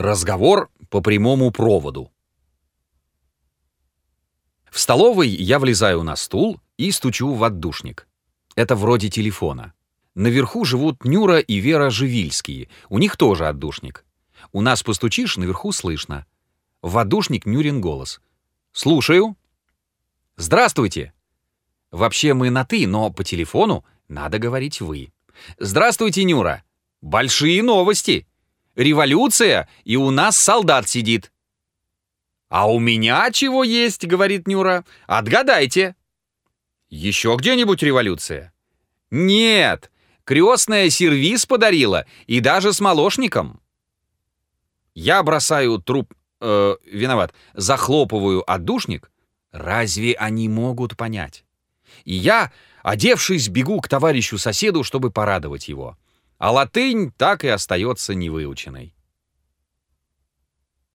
Разговор по прямому проводу. В столовой я влезаю на стул и стучу в отдушник. Это вроде телефона. Наверху живут Нюра и Вера Живильские. У них тоже отдушник. У нас постучишь, наверху слышно. В отдушник Нюрин голос. «Слушаю». «Здравствуйте». Вообще мы на «ты», но по телефону надо говорить «вы». «Здравствуйте, Нюра». «Большие новости». «Революция, и у нас солдат сидит». «А у меня чего есть?» — говорит Нюра. «Отгадайте». «Еще где-нибудь революция?» «Нет, крестная сервис подарила, и даже с молочником». Я бросаю труп... Э, виноват. Захлопываю отдушник. Разве они могут понять? И я, одевшись, бегу к товарищу-соседу, чтобы порадовать его. А латынь так и остается невыученной.